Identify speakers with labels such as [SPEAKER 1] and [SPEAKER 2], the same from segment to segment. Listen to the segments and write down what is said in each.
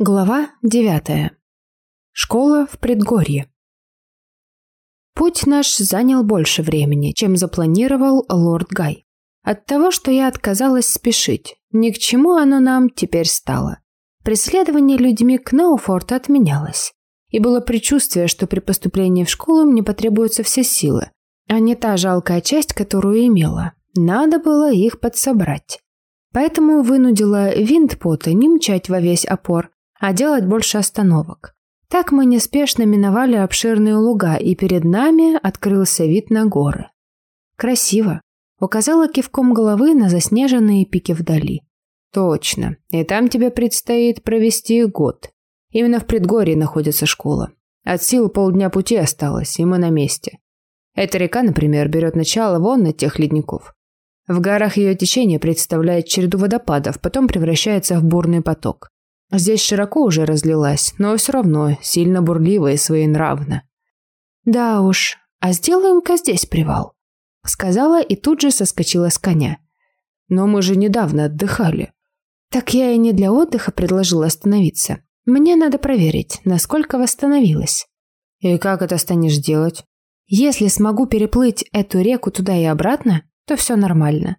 [SPEAKER 1] Глава девятая. Школа в предгорье. Путь наш занял больше времени, чем запланировал лорд Гай. От того, что я отказалась спешить, ни к чему оно нам теперь стало. Преследование людьми к Науфорту отменялось. И было предчувствие, что при поступлении в школу мне потребуются все силы, а не та жалкая часть, которую имела. Надо было их подсобрать. Поэтому вынудила Виндпота не мчать во весь опор, а делать больше остановок. Так мы неспешно миновали обширные луга, и перед нами открылся вид на горы. Красиво. Указала кивком головы на заснеженные пики вдали. Точно. И там тебе предстоит провести год. Именно в предгорье находится школа. От сил полдня пути осталось, и мы на месте. Эта река, например, берет начало вон от тех ледников. В горах ее течение представляет череду водопадов, потом превращается в бурный поток. Здесь широко уже разлилась, но все равно сильно бурливо и своенравно. «Да уж, а сделаем-ка здесь привал», — сказала и тут же соскочила с коня. «Но мы же недавно отдыхали». «Так я и не для отдыха предложила остановиться. Мне надо проверить, насколько восстановилась». «И как это станешь делать?» «Если смогу переплыть эту реку туда и обратно, то все нормально.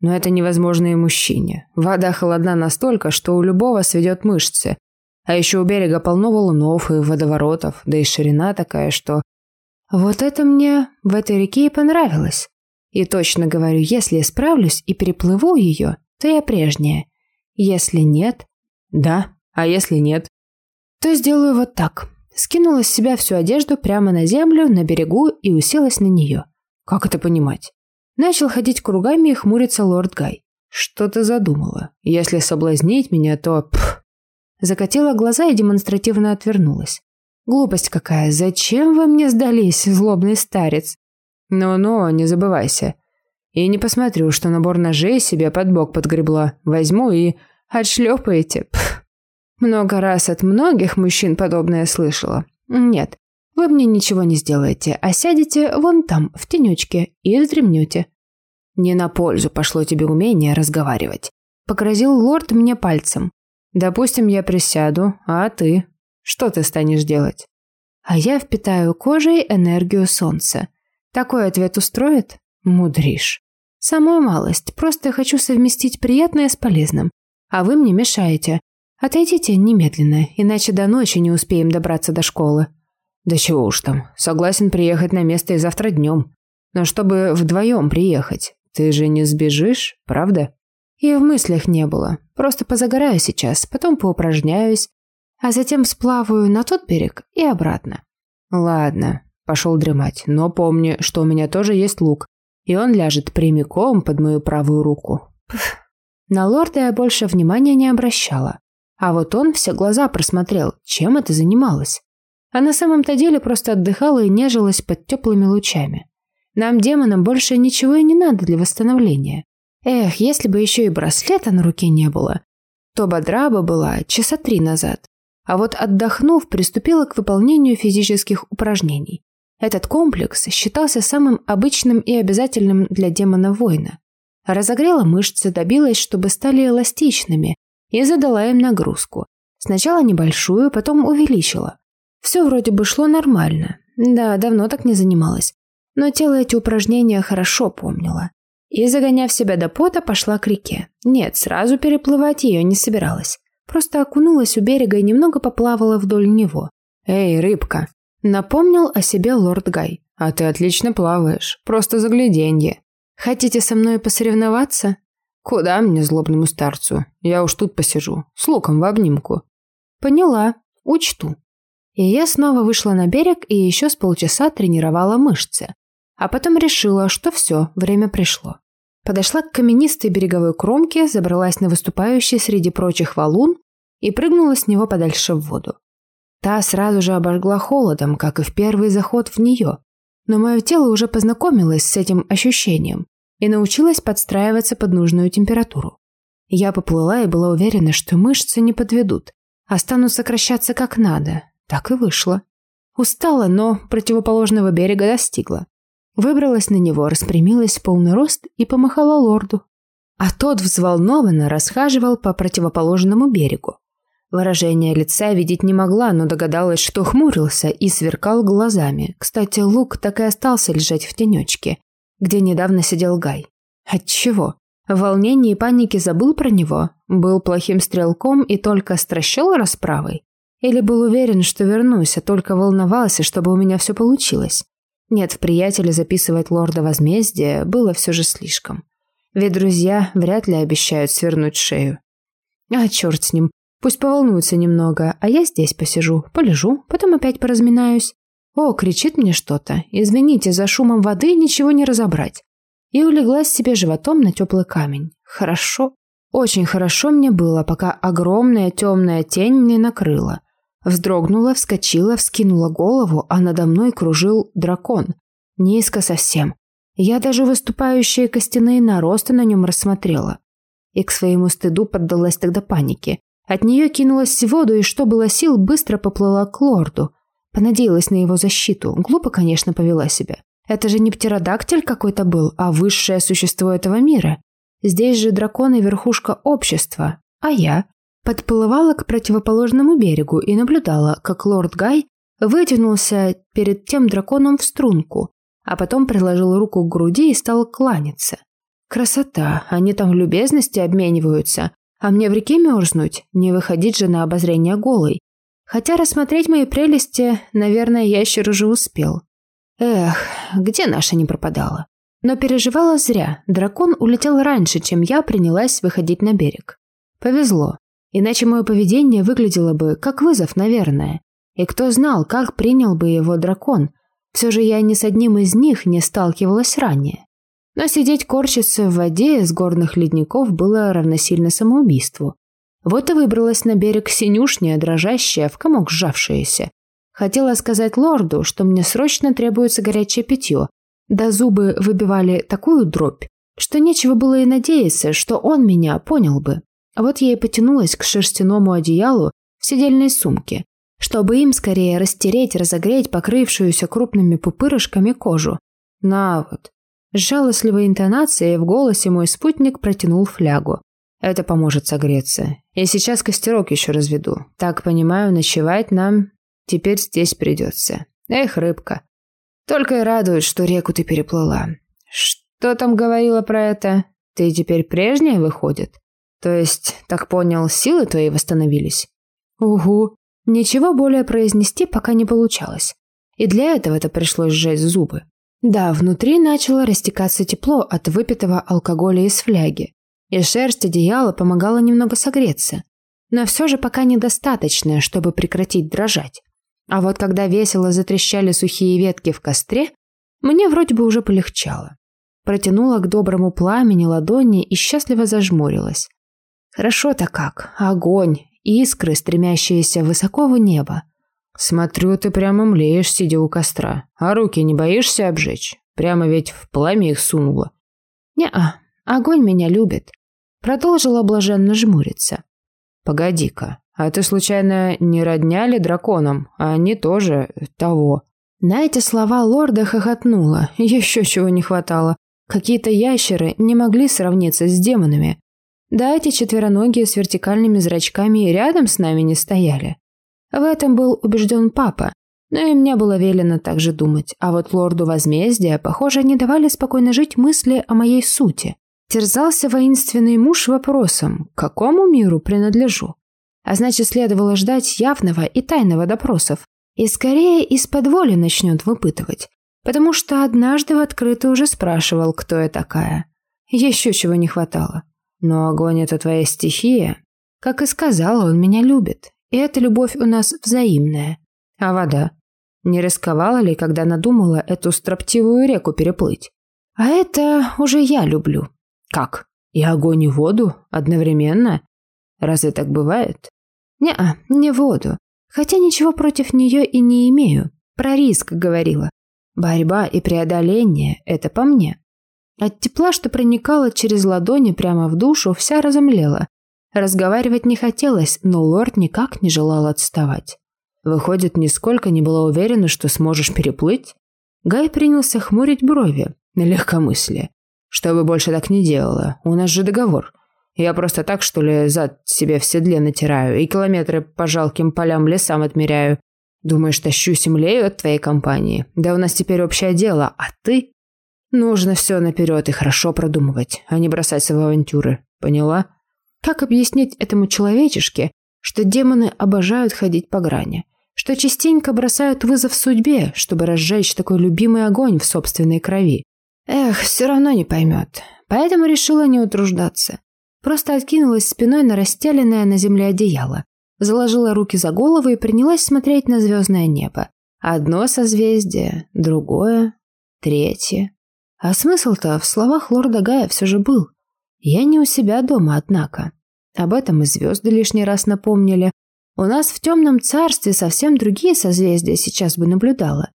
[SPEAKER 1] Но это невозможно и мужчине. Вода холодна настолько, что у любого сведет мышцы. А еще у берега полно валунов и водоворотов, да и ширина такая, что... Вот это мне в этой реке и понравилось. И точно говорю, если я справлюсь и переплыву ее, то я прежняя. Если нет... Да, а если нет? То сделаю вот так. Скинула с себя всю одежду прямо на землю, на берегу и уселась на нее. Как это понимать? Начал ходить кругами и хмуриться лорд Гай. «Что ты задумала? Если соблазнить меня, то...» Пф. Закатила глаза и демонстративно отвернулась. «Глупость какая! Зачем вы мне сдались, злобный старец?» «Ну-ну, не забывайся. И не посмотрю, что набор ножей себе под бок подгребла. Возьму и... отшлепаете. Пф. Много раз от многих мужчин подобное слышала. Нет, вы мне ничего не сделаете, а сядете вон там, в тенечке, и вздремнете. Не на пользу пошло тебе умение разговаривать. Погрозил лорд мне пальцем. Допустим, я присяду, а ты? Что ты станешь делать? А я впитаю кожей энергию солнца. Такой ответ устроит? Мудришь. Самую малость, просто хочу совместить приятное с полезным. А вы мне мешаете. Отойдите немедленно, иначе до ночи не успеем добраться до школы. Да чего уж там, согласен приехать на место и завтра днем. Но чтобы вдвоем приехать, ты же не сбежишь, правда? И в мыслях не было. Просто позагораю сейчас, потом поупражняюсь, а затем сплаваю на тот берег и обратно. Ладно, пошел дремать, но помни, что у меня тоже есть лук, и он ляжет прямиком под мою правую руку. Пф. На лорда я больше внимания не обращала. А вот он все глаза просмотрел, чем это занималась а на самом-то деле просто отдыхала и нежилась под теплыми лучами. Нам, демонам, больше ничего и не надо для восстановления. Эх, если бы еще и браслета на руке не было, то бодра бы была часа три назад. А вот отдохнув, приступила к выполнению физических упражнений. Этот комплекс считался самым обычным и обязательным для демона-воина. Разогрела мышцы, добилась, чтобы стали эластичными, и задала им нагрузку. Сначала небольшую, потом увеличила. Все вроде бы шло нормально. Да, давно так не занималась. Но тело эти упражнения хорошо помнило. И, загоняв себя до пота, пошла к реке. Нет, сразу переплывать ее не собиралась. Просто окунулась у берега и немного поплавала вдоль него. «Эй, рыбка!» Напомнил о себе лорд Гай. «А ты отлично плаваешь. Просто загляденье. Хотите со мной посоревноваться?» «Куда мне, злобному старцу? Я уж тут посижу. С луком в обнимку». «Поняла. Учту». И я снова вышла на берег и еще с полчаса тренировала мышцы. А потом решила, что все, время пришло. Подошла к каменистой береговой кромке, забралась на выступающий среди прочих валун и прыгнула с него подальше в воду. Та сразу же обожгла холодом, как и в первый заход в нее. Но мое тело уже познакомилось с этим ощущением и научилось подстраиваться под нужную температуру. Я поплыла и была уверена, что мышцы не подведут, а станут сокращаться как надо, так и вышло. Устала, но противоположного берега достигла. Выбралась на него, распрямилась в полный рост и помахала лорду. А тот взволнованно расхаживал по противоположному берегу. Выражение лица видеть не могла, но догадалась, что хмурился и сверкал глазами. Кстати, лук так и остался лежать в тенечке, где недавно сидел Гай. Отчего? В волнении и панике забыл про него? Был плохим стрелком и только стращал расправой? Или был уверен, что вернусь, а только волновался, чтобы у меня все получилось? Нет, в приятеле записывать лорда возмездия было все же слишком. Ведь друзья вряд ли обещают свернуть шею. А черт с ним, пусть поволнуется немного, а я здесь посижу, полежу, потом опять поразминаюсь. О, кричит мне что-то. Извините, за шумом воды ничего не разобрать. И улеглась себе животом на теплый камень. Хорошо. Очень хорошо мне было, пока огромная темная тень мне накрыла. Вздрогнула, вскочила, вскинула голову, а надо мной кружил дракон. Низко совсем. Я даже выступающие костяные наросты на нем рассмотрела. И к своему стыду поддалась тогда панике. От нее кинулась в воду и, что было сил, быстро поплыла к лорду. Понадеялась на его защиту. Глупо, конечно, повела себя. Это же не птеродактиль какой-то был, а высшее существо этого мира. Здесь же дракон и верхушка общества. А я? Подплывала к противоположному берегу и наблюдала, как лорд Гай вытянулся перед тем драконом в струнку, а потом приложил руку к груди и стал кланяться. Красота, они там в любезности обмениваются, а мне в реке мерзнуть, не выходить же на обозрение голой. Хотя рассмотреть мои прелести, наверное, ящер уже успел. Эх, где наша не пропадала. Но переживала зря, дракон улетел раньше, чем я принялась выходить на берег. Повезло. Иначе мое поведение выглядело бы как вызов, наверное. И кто знал, как принял бы его дракон. Все же я ни с одним из них не сталкивалась ранее. Но сидеть корчиться в воде с горных ледников было равносильно самоубийству. Вот и выбралась на берег синюшняя, дрожащая, в комок сжавшаяся. Хотела сказать лорду, что мне срочно требуется горячее питье, да зубы выбивали такую дробь, что нечего было и надеяться, что он меня понял бы. А вот я и потянулась к шерстяному одеялу в сидельной сумке, чтобы им скорее растереть, разогреть покрывшуюся крупными пупырышками кожу. На вот. С жалостливой интонацией в голосе мой спутник протянул флягу. Это поможет согреться. Я сейчас костерок еще разведу. Так понимаю, ночевать нам теперь здесь придется. Эх, рыбка. Только и радует, что реку ты переплыла. Что там говорила про это? Ты теперь прежняя, выходит? То есть, так понял, силы твои восстановились? Угу. Ничего более произнести пока не получалось. И для этого это пришлось сжать зубы. Да, внутри начало растекаться тепло от выпитого алкоголя из фляги. И шерсть одеяла помогала немного согреться. Но все же пока недостаточно, чтобы прекратить дрожать. А вот когда весело затрещали сухие ветки в костре, мне вроде бы уже полегчало. Протянула к доброму пламени ладони и счастливо зажмурилась. Хорошо-то как. Огонь, искры, стремящиеся высоко в небо. Смотрю, ты прямо млеешь, сидя у костра. А руки не боишься обжечь? Прямо ведь в пламя их сунула. Не-а, огонь меня любит. Продолжила блаженно жмуриться. Погоди-ка, а ты случайно не родня ли драконом? А они тоже того. На эти слова лорда хохотнула. Еще чего не хватало. Какие-то ящеры не могли сравниться с демонами. Да, эти четвероногие с вертикальными зрачками рядом с нами не стояли. В этом был убежден папа, но и мне было велено так же думать, а вот лорду возмездия, похоже, не давали спокойно жить мысли о моей сути. Терзался воинственный муж вопросом, к какому миру принадлежу. А значит, следовало ждать явного и тайного допросов. И скорее из-под воли начнет выпытывать. Потому что однажды в открытую уже спрашивал, кто я такая. Еще чего не хватало. Но огонь – это твоя стихия. Как и сказала, он меня любит. И эта любовь у нас взаимная. А вода? Не рисковала ли, когда надумала эту строптивую реку переплыть? А это уже я люблю. Как? И огонь, и воду? Одновременно? Разве так бывает? Не-а, не воду. Хотя ничего против нее и не имею. Про риск говорила. Борьба и преодоление – это по мне. От тепла, что проникало через ладони прямо в душу, вся разомлела. Разговаривать не хотелось, но лорд никак не желал отставать. Выходит, нисколько не была уверена, что сможешь переплыть? Гай принялся хмурить брови на легкомыслие. Что бы больше так не делала, у нас же договор.
[SPEAKER 2] Я просто так, что ли, зад себе в седле натираю и километры по жалким полям лесам отмеряю. Думаешь, тащусь и млею от твоей компании? Да у нас теперь общее дело, а ты? Нужно все наперед и хорошо продумывать, а не бросаться в авантюры. Поняла? Как объяснить этому человечешке, что демоны обожают ходить по грани? Что частенько бросают вызов судьбе, чтобы разжечь такой любимый огонь в собственной крови? Эх, все равно не поймет. Поэтому решила не утруждаться. Просто откинулась спиной на расстеленное на земле одеяло, заложила руки за голову и принялась смотреть на звездное небо. Одно созвездие, другое, третье. А смысл-то в словах лорда Гая все же был. Я не у себя дома, однако. Об этом и звезды лишний раз напомнили. У нас в темном царстве совсем другие созвездия сейчас бы наблюдала.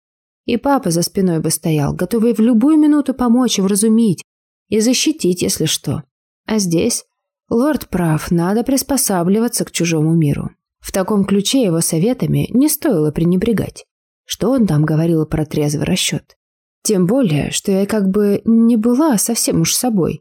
[SPEAKER 2] И папа за спиной бы стоял, готовый в любую минуту помочь и вразумить, и защитить, если что. А здесь лорд прав, надо приспосабливаться к чужому миру. В таком ключе его советами не стоило пренебрегать. Что он там говорил про трезвый расчет? Тем более, что я как бы не была совсем уж собой.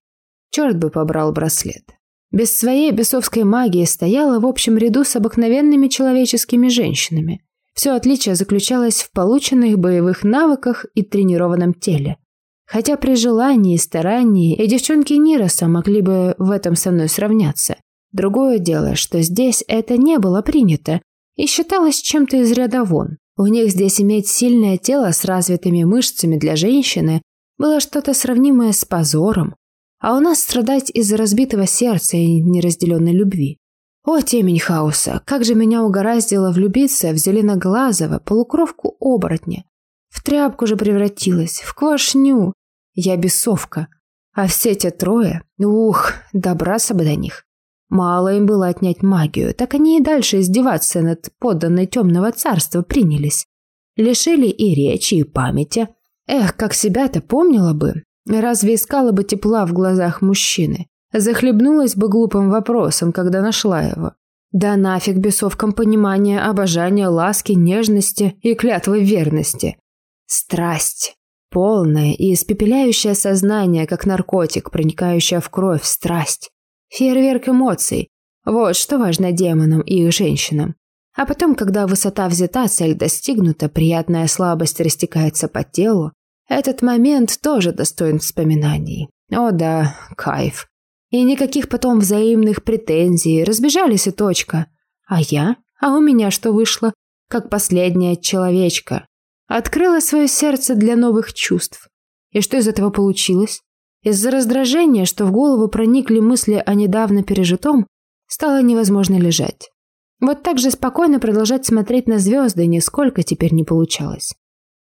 [SPEAKER 2] Черт бы побрал браслет. Без своей бесовской магии стояла в общем ряду с обыкновенными человеческими женщинами. Все отличие заключалось в полученных боевых навыках и тренированном теле. Хотя при желании и старании и девчонки Нироса могли бы в этом со мной сравняться. Другое дело, что здесь это не было принято и считалось чем-то из ряда вон. У них здесь иметь сильное тело с развитыми мышцами для женщины было что-то сравнимое с позором, а у нас страдать из-за разбитого сердца и неразделенной любви. О, темень хаоса, как же меня угораздило влюбиться в зеленоглазого полукровку оборотня. В тряпку же превратилась, в квашню. Я бесовка. А все те трое, ух, добраться бы до них. Мало им было отнять магию, так они и дальше издеваться над подданной темного царства принялись. Лишили и речи, и памяти. Эх, как себя-то помнила бы, Разве искала бы тепла в глазах мужчины? Захлебнулась бы глупым вопросом, когда нашла его. Да нафиг бесовкам понимания, обожания, ласки, нежности и клятвы верности. Страсть. Полное и испепеляющее сознание, как наркотик, проникающая в кровь, страсть. Фейерверк эмоций. Вот что важно демонам и их женщинам. А потом, когда высота взята, цель достигнута, приятная слабость растекается по телу, этот момент тоже достоин вспоминаний. О да, кайф. И никаких потом взаимных претензий, разбежались и точка. А я? А у меня что вышло? Как последняя человечка. Открыла свое сердце для новых чувств. И что из этого получилось? Из-за раздражения, что в голову проникли мысли о недавно пережитом, стало невозможно лежать. Вот так же спокойно продолжать смотреть на звезды нисколько теперь не получалось.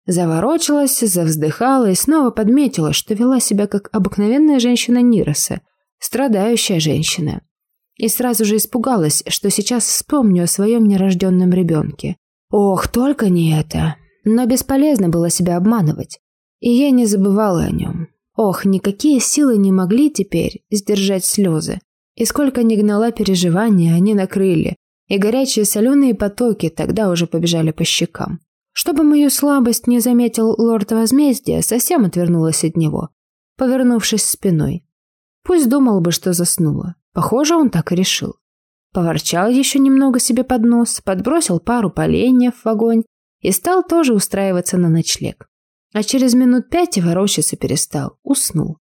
[SPEAKER 2] Заворочилась, завздыхала и снова подметила, что вела себя как обыкновенная женщина Нироса, страдающая женщина. И сразу же испугалась, что сейчас вспомню о своем нерожденном ребенке. Ох, только не это. Но бесполезно было себя обманывать. И я не забывала о нем. Ох, никакие силы не могли теперь сдержать слезы. И сколько ни гнала переживания, они накрыли. И горячие соленые потоки тогда уже побежали по щекам. Чтобы мою слабость не заметил лорд возмездия, совсем отвернулась от него, повернувшись спиной. Пусть думал бы, что заснула. Похоже, он так и решил. Поворчал еще немного себе под нос, подбросил пару поленьев в огонь и стал тоже устраиваться на ночлег. А через минут пять ворочаться перестал, уснул.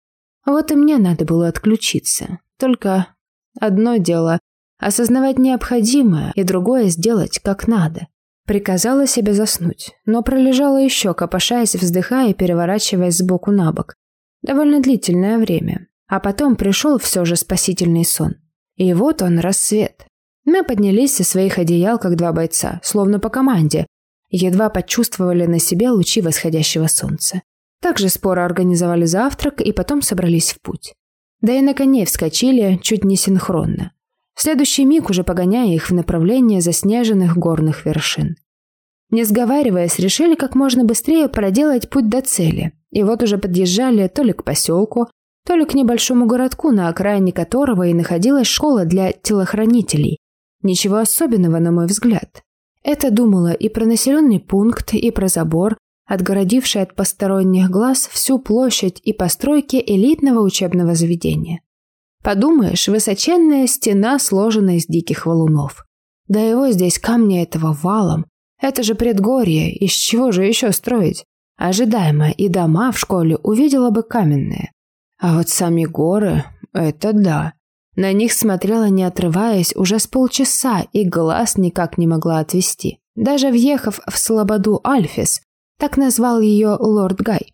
[SPEAKER 2] Вот и мне надо было отключиться. Только одно дело – осознавать необходимое, и другое – сделать как надо. Приказала себе заснуть, но пролежала еще, копошаясь, вздыхая и переворачиваясь сбоку на бок. Довольно длительное время. А потом пришел все же спасительный сон. И вот он, рассвет. Мы поднялись со своих одеял, как два бойца, словно по команде. Едва почувствовали на себе лучи восходящего солнца. Также споро организовали завтрак и потом собрались в путь. Да и на коней вскочили чуть не синхронно. В следующий миг уже погоняя их в направлении заснеженных горных вершин. Не сговариваясь, решили как можно быстрее проделать путь до цели. И вот уже подъезжали то ли к поселку, то ли к небольшому городку, на окраине которого и находилась школа для телохранителей. Ничего особенного, на мой взгляд. Это думала и про населенный пункт, и про забор, отгородивший от посторонних глаз всю площадь и постройки элитного учебного заведения.
[SPEAKER 1] Подумаешь, высоченная стена сложена из диких валунов. Да его здесь камня этого валом. Это же предгорье, из чего же еще строить? Ожидаемо и дома в школе увидела бы каменные. А вот сами горы – это да. На них смотрела, не отрываясь, уже с полчаса и глаз никак не могла отвести. Даже въехав в слободу Альфис, так назвал ее лорд Гай.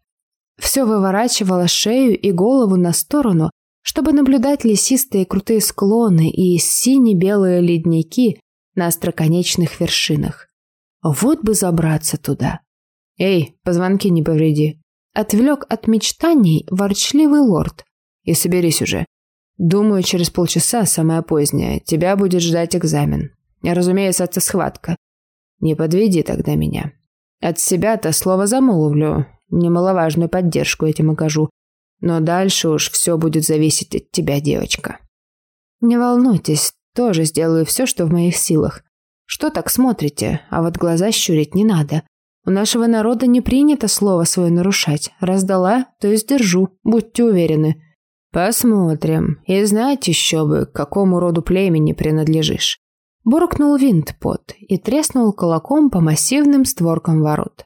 [SPEAKER 1] Все выворачивало шею и голову на сторону, чтобы наблюдать лесистые крутые склоны и сине-белые ледники на остроконечных вершинах. Вот бы забраться туда. «Эй, позвонки не повреди!» Отвлек от мечтаний ворчливый лорд. «И соберись уже. Думаю, через полчаса, самое позднее, тебя будет ждать экзамен. Разумеется, это схватка. Не подведи тогда меня. От себя-то слово замолвлю, немаловажную поддержку этим окажу. Но дальше уж все будет зависеть от тебя, девочка. Не волнуйтесь, тоже сделаю все, что в моих силах. Что так смотрите, а вот глаза щурить не надо. У нашего народа не принято слово свое нарушать. Раздала, то и сдержу, будьте уверены. Посмотрим. И знать еще бы, к какому роду племени принадлежишь. Буркнул винтпот и треснул кулаком по массивным створкам ворот.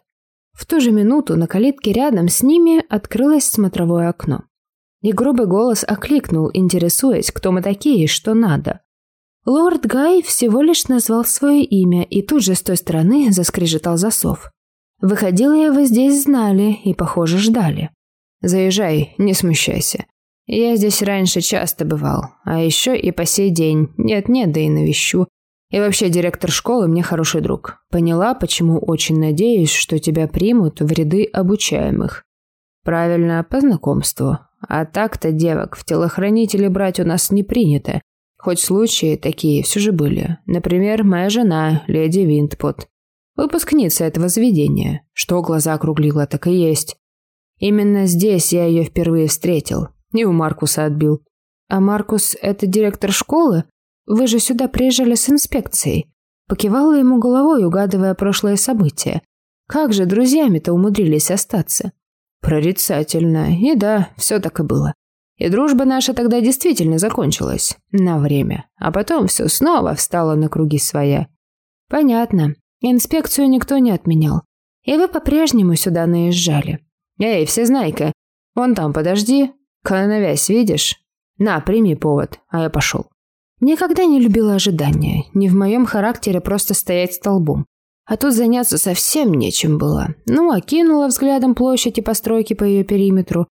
[SPEAKER 1] В ту же минуту на калитке рядом с ними открылось смотровое окно. И грубый голос окликнул, интересуясь, кто мы такие и что надо. Лорд Гай всего лишь назвал свое имя, и тут же с той стороны заскрежетал засов. Выходило его здесь знали и, похоже, ждали. «Заезжай, не смущайся. Я здесь раньше часто бывал, а еще и по сей день. Нет-нет, да и навещу. И вообще директор школы мне хороший друг. Поняла, почему очень надеюсь, что тебя примут в ряды обучаемых. Правильно, по знакомству. А так-то девок в телохранители брать у нас не принято. Хоть случаи такие все же были. Например, моя жена, леди Винтпот. Выпускница этого заведения. Что глаза округлила, так и есть. Именно здесь я ее впервые встретил. И у Маркуса отбил. А Маркус – это директор школы? Вы же сюда приезжали с инспекцией. Покивала ему головой, угадывая прошлое события. Как же друзьями-то умудрились остаться? Прорицательно. И да, все так и было. И дружба наша тогда действительно закончилась. На время. А потом все снова встало на круги своя. Понятно. Инспекцию никто не отменял. И вы по-прежнему сюда наезжали. Эй, всезнайка, вон там подожди. Коновязь видишь? На, прими повод, а я пошел. Никогда не любила ожидания. Не в моем характере просто стоять столбом. А тут заняться совсем нечем было. Ну, окинула взглядом площадь и постройки по ее периметру.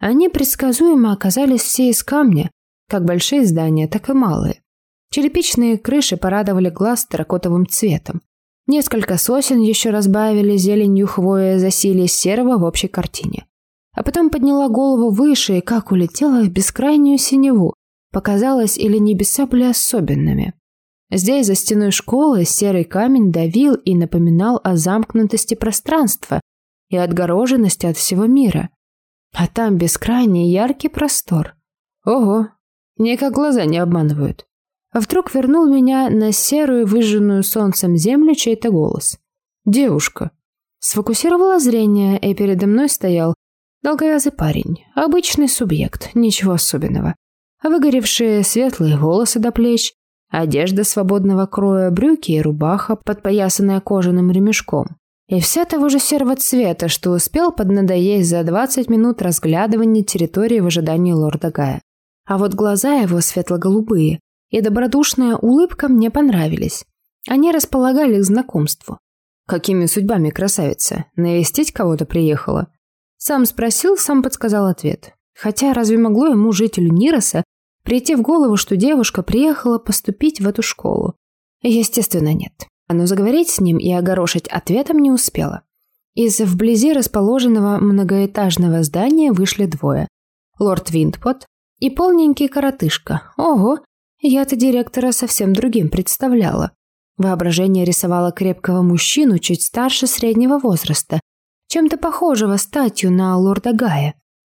[SPEAKER 1] Они предсказуемо оказались все из камня, как большие здания, так и малые. Черепичные крыши порадовали глаз терракотовым цветом. Несколько сосен еще разбавили зеленью хвоя засилие серого в общей картине. А потом подняла голову выше и как улетела в бескрайнюю синеву, показалось, или небеса были особенными. Здесь, за стеной школы, серый камень давил и напоминал о замкнутости пространства и отгороженности от всего мира. А там бескрайний яркий простор. Ого, никак глаза не обманывают. А вдруг вернул меня на серую, выжженную солнцем землю чей-то голос. Девушка. Сфокусировала зрение, и передо мной стоял долговязый парень. Обычный субъект, ничего особенного выгоревшие светлые волосы до плеч, одежда свободного кроя, брюки и рубаха, подпоясанная кожаным ремешком. И вся того же серого цвета, что успел поднадоесть за 20 минут разглядывания территории в ожидании лорда Гая. А вот глаза его светло-голубые и добродушная улыбка мне понравились. Они располагали к знакомству. Какими судьбами красавица? Навестить кого-то приехала? Сам спросил, сам подсказал ответ. Хотя разве могло ему, жителю Нироса, прийти в голову, что девушка приехала поступить в эту школу? Естественно, нет. Но заговорить с ним и огорошить ответом не успела. Из вблизи расположенного многоэтажного здания вышли двое. Лорд Винтпот и полненький коротышка. Ого, я-то директора совсем другим представляла. Воображение рисовало крепкого мужчину чуть старше среднего возраста, чем-то похожего статью на лорда Гая.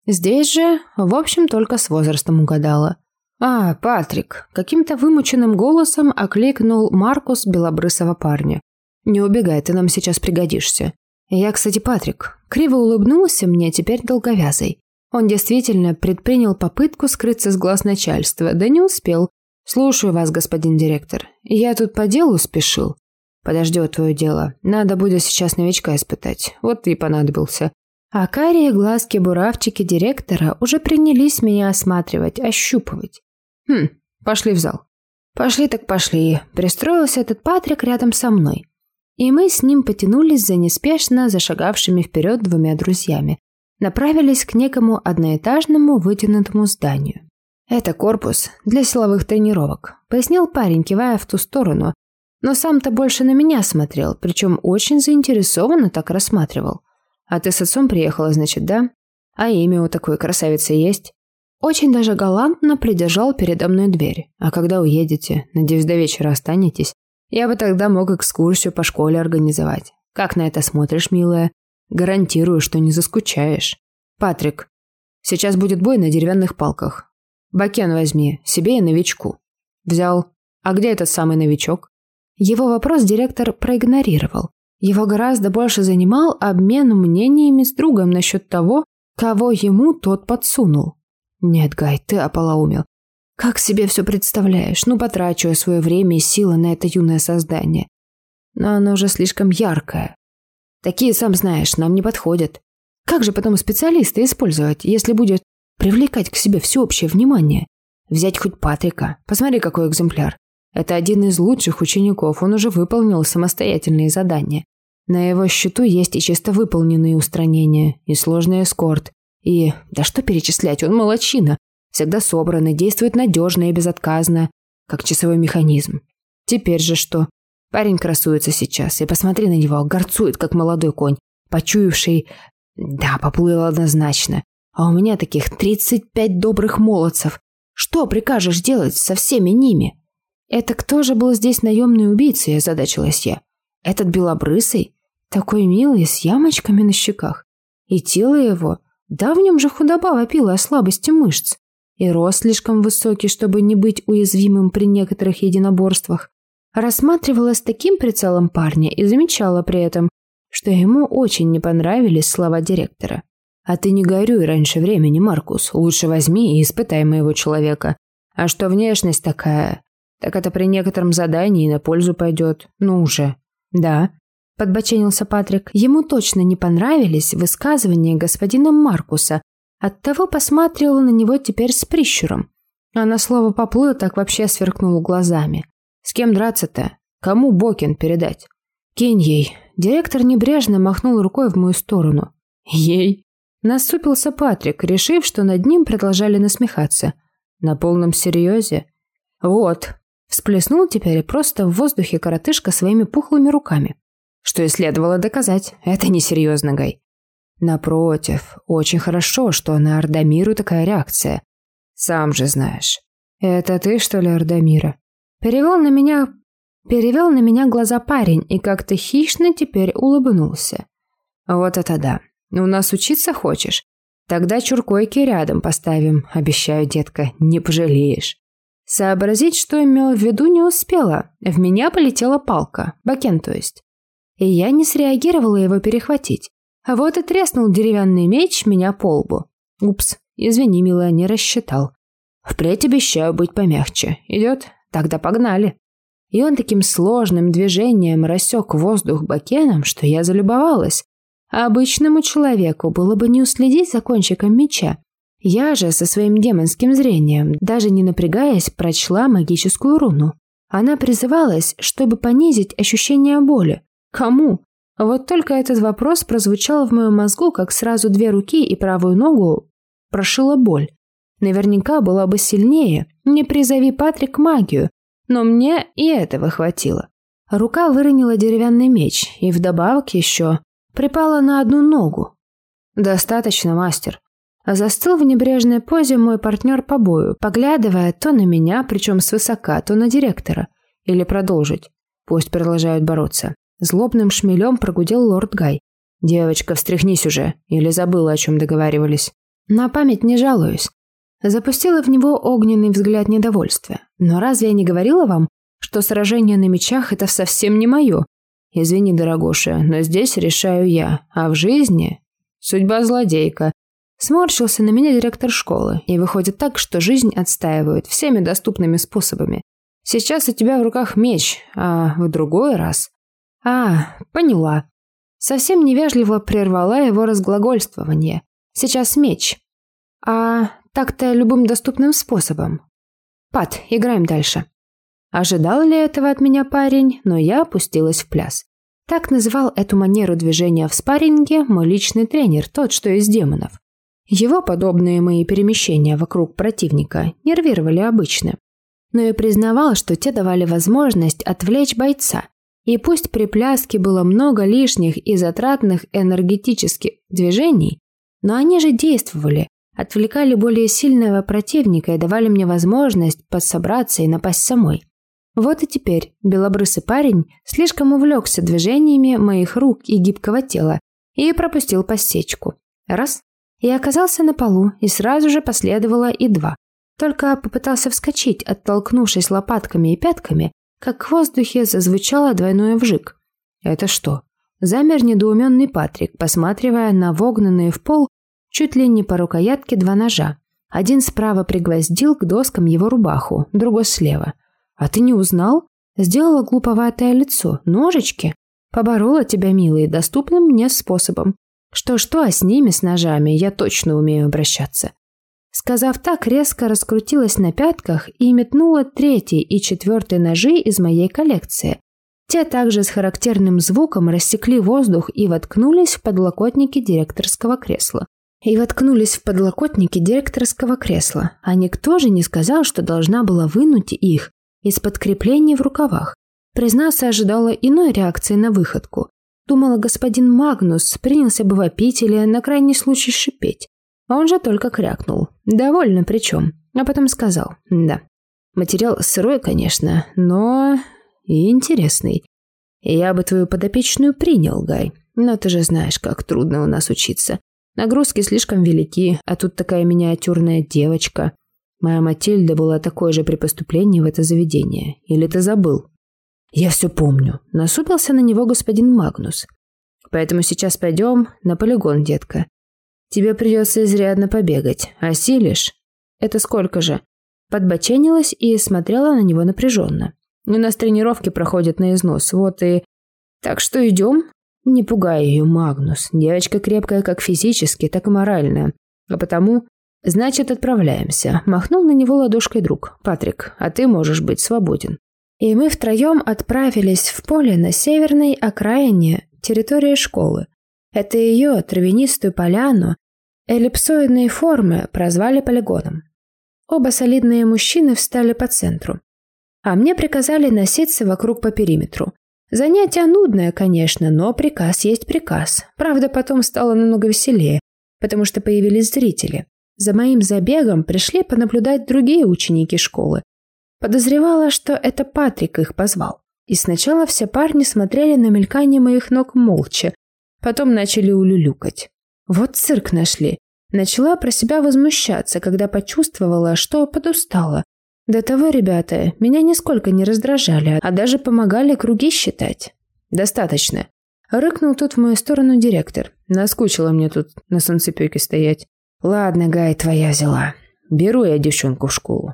[SPEAKER 1] Здесь же, в общем, только с возрастом угадала. «А, Патрик!» – каким-то вымученным голосом окликнул Маркус белобрысого парня. «Не убегай, ты нам сейчас пригодишься». «Я, кстати, Патрик». Криво улыбнулся мне теперь долговязый. Он действительно предпринял попытку скрыться с глаз начальства, да не успел. «Слушаю вас, господин директор. Я тут по делу спешил». «Подождет твое дело. Надо будет сейчас новичка испытать. Вот и понадобился». А карие глазки-буравчики директора уже принялись меня осматривать, ощупывать. «Хм, пошли в зал». «Пошли так пошли». Пристроился этот Патрик рядом со мной. И мы с ним потянулись за неспешно зашагавшими вперед двумя друзьями. Направились к некому одноэтажному вытянутому зданию. «Это корпус для силовых тренировок», – пояснил парень, кивая в ту сторону. Но сам-то больше на меня смотрел, причем очень заинтересованно так рассматривал. «А ты с отцом приехала, значит, да? А имя у такой красавицы есть?» Очень даже галантно придержал передо мной дверь. «А когда уедете? Надеюсь, до вечера останетесь? Я бы тогда мог экскурсию по школе организовать. Как на это смотришь, милая? Гарантирую, что не заскучаешь. Патрик, сейчас будет бой на деревянных палках. Бакен возьми, себе и новичку. Взял. А где этот самый новичок? Его вопрос директор проигнорировал. Его гораздо больше занимал обмен мнениями с другом насчет того, кого ему тот подсунул. Нет, Гай, ты ополоумел. Как себе все представляешь? Ну, потрачу я свое время и силы на это юное создание. Но оно уже слишком яркое. Такие, сам знаешь, нам не подходят. Как же потом специалиста использовать, если будет Привлекать к себе всеобщее внимание. Взять хоть Патрика. Посмотри, какой экземпляр. Это один из лучших учеников, он уже выполнил самостоятельные задания. На его счету есть и чисто выполненные устранения, и сложный эскорт. И, да что перечислять, он молочина. Всегда собранный, действует надежно и безотказно, как часовой механизм. Теперь же что? Парень красуется сейчас, и посмотри на него, горцует, как молодой конь, почуявший... Да, поплыл однозначно. А у меня таких 35 добрых молодцев. Что прикажешь делать со всеми ними? Это кто же был здесь наемный убийцей, озадачилась я. Этот белобрысый? Такой милый, с ямочками на щеках. И тело его... Да в нем же худоба вопила о слабости мышц. И рост слишком высокий, чтобы не быть уязвимым при некоторых единоборствах. Рассматривала с таким прицелом парня и замечала при этом, что ему очень не понравились слова директора. А ты не горюй раньше времени, Маркус. Лучше возьми и испытай моего человека. А что внешность такая, так это при некотором задании на пользу пойдет. Ну уже. Да. Подбоченился Патрик. Ему точно не понравились высказывания господина Маркуса. Оттого посматривал на него теперь с прищуром. А на слово поплыл, так вообще сверкнул глазами. С кем драться-то? Кому Бокин передать? Кинь ей. Директор небрежно махнул рукой в мою сторону. Ей? Насупился Патрик, решив, что над ним продолжали насмехаться. На полном серьезе? Вот. Всплеснул теперь просто в воздухе коротышка своими пухлыми руками. Что и следовало доказать. Это несерьезно, Гай. Напротив, очень хорошо, что на Ардамиру такая реакция. Сам же знаешь. Это ты, что ли, Ардамира? Перевел на меня... Перевел на меня глаза парень и как-то хищно теперь улыбнулся. Вот это да. У нас учиться хочешь? Тогда чуркойки рядом поставим, обещаю, детка, не пожалеешь. Сообразить, что имел в виду, не успела. В меня полетела палка, бакен то есть. И я не среагировала его перехватить. А вот и треснул деревянный меч меня по лбу. Упс, извини, милая, не рассчитал. Впредь обещаю быть помягче. Идет? Тогда погнали. И он таким сложным движением рассек воздух бакеном, что я залюбовалась. А обычному человеку было бы не уследить за кончиком меча. Я же со своим демонским зрением, даже не напрягаясь, прочла магическую руну. Она призывалась, чтобы понизить ощущение боли. Кому? Вот только этот вопрос прозвучал в моем мозгу, как сразу две руки и правую ногу прошила боль. Наверняка была бы сильнее, не призови Патрик магию, но мне и этого хватило. Рука выронила деревянный меч, и вдобавок еще припала на одну ногу. «Достаточно, мастер». Застыл в небрежной позе мой партнер по бою, поглядывая то на меня, причем свысока, то на директора. Или продолжить. Пусть продолжают бороться. Злобным шмелем прогудел лорд Гай. «Девочка, встряхнись уже. Или забыла, о чем договаривались?» «На память не жалуюсь». Запустила в него огненный взгляд недовольства. «Но разве я не говорила вам, что сражение на мечах – это совсем не мое? Извини, дорогуша, но здесь решаю я, а в жизни судьба злодейка. Сморщился на меня директор школы, и выходит так, что жизнь отстаивают всеми доступными способами. Сейчас у тебя в руках меч, а в другой раз... А, поняла. Совсем невежливо прервала его разглагольствование. Сейчас меч. А так-то любым доступным способом. Пат, играем дальше. Ожидал ли этого от меня парень, но я опустилась в пляс. Так называл эту манеру движения в спарринге мой личный тренер, тот, что из демонов. Его подобные мои перемещения вокруг противника нервировали обычно. Но и признавал, что те давали возможность отвлечь бойца. И пусть при пляске было много лишних и затратных энергетических движений, но они же действовали, отвлекали более сильного противника и давали мне возможность подсобраться и напасть самой. Вот и теперь белобрысый парень слишком увлекся движениями моих рук и гибкого тела и пропустил посечку. Раз, и оказался на полу, и сразу же последовало и два. Только попытался вскочить, оттолкнувшись лопатками и пятками, как в воздухе зазвучало двойное вжик. «Это что?» Замер недоуменный Патрик, посматривая на вогнанные в пол чуть ли не по рукоятке два ножа. Один справа пригвоздил к доскам его рубаху, другой слева. «А ты не узнал?» Сделала глуповатое лицо. «Ножички?» «Поборола тебя, милый, доступным мне способом. Что-что, а с ними, с ножами, я точно умею обращаться. Сказав так, резко раскрутилась на пятках и метнула третий и четвертый ножи из моей коллекции. Те также с характерным звуком рассекли воздух и воткнулись в подлокотники директорского кресла. И воткнулись в подлокотники директорского кресла, а никто же не сказал, что должна была вынуть их из подкреплений в рукавах. Признаться, ожидала иной реакции на выходку. Думала, господин Магнус принялся бы вопить или на крайний случай шипеть. А он же только крякнул. Довольно причем. А потом сказал. Да. Материал сырой, конечно, но и интересный. Я бы твою подопечную принял, Гай. Но ты же знаешь, как трудно у нас учиться. Нагрузки слишком велики, а тут такая миниатюрная девочка. Моя Матильда была такой же при поступлении в это заведение. Или ты забыл? «Я все помню», – насупился на него господин Магнус. «Поэтому сейчас пойдем на полигон, детка. Тебе придется изрядно побегать. Осилишь?» «Это сколько же?» Подбоченилась и смотрела на него напряженно. «У нас тренировки проходят на износ, вот и...» «Так что идем?» «Не пугай ее, Магнус. Девочка крепкая как физически, так и морально. А потому...» «Значит, отправляемся», – махнул на него ладошкой друг. «Патрик, а ты можешь быть свободен». И мы втроем отправились в поле на северной окраине территории школы. Это ее травянистую поляну эллипсоидные формы прозвали полигоном. Оба солидные мужчины встали по центру. А мне приказали носиться вокруг по периметру. Занятие нудное, конечно, но приказ есть приказ. Правда, потом стало намного веселее, потому что появились зрители. За моим забегом пришли понаблюдать другие ученики школы, Подозревала, что это Патрик их позвал. И сначала все парни смотрели на мелькание моих ног молча, потом начали улюлюкать. Вот цирк нашли. Начала про себя возмущаться, когда почувствовала, что подустала. До того ребята меня нисколько не раздражали, а даже помогали круги считать. «Достаточно», – рыкнул тут в мою сторону директор. Наскучило мне тут на солнцепеке стоять. «Ладно, Гай, твоя взяла. Беру я девчонку в школу.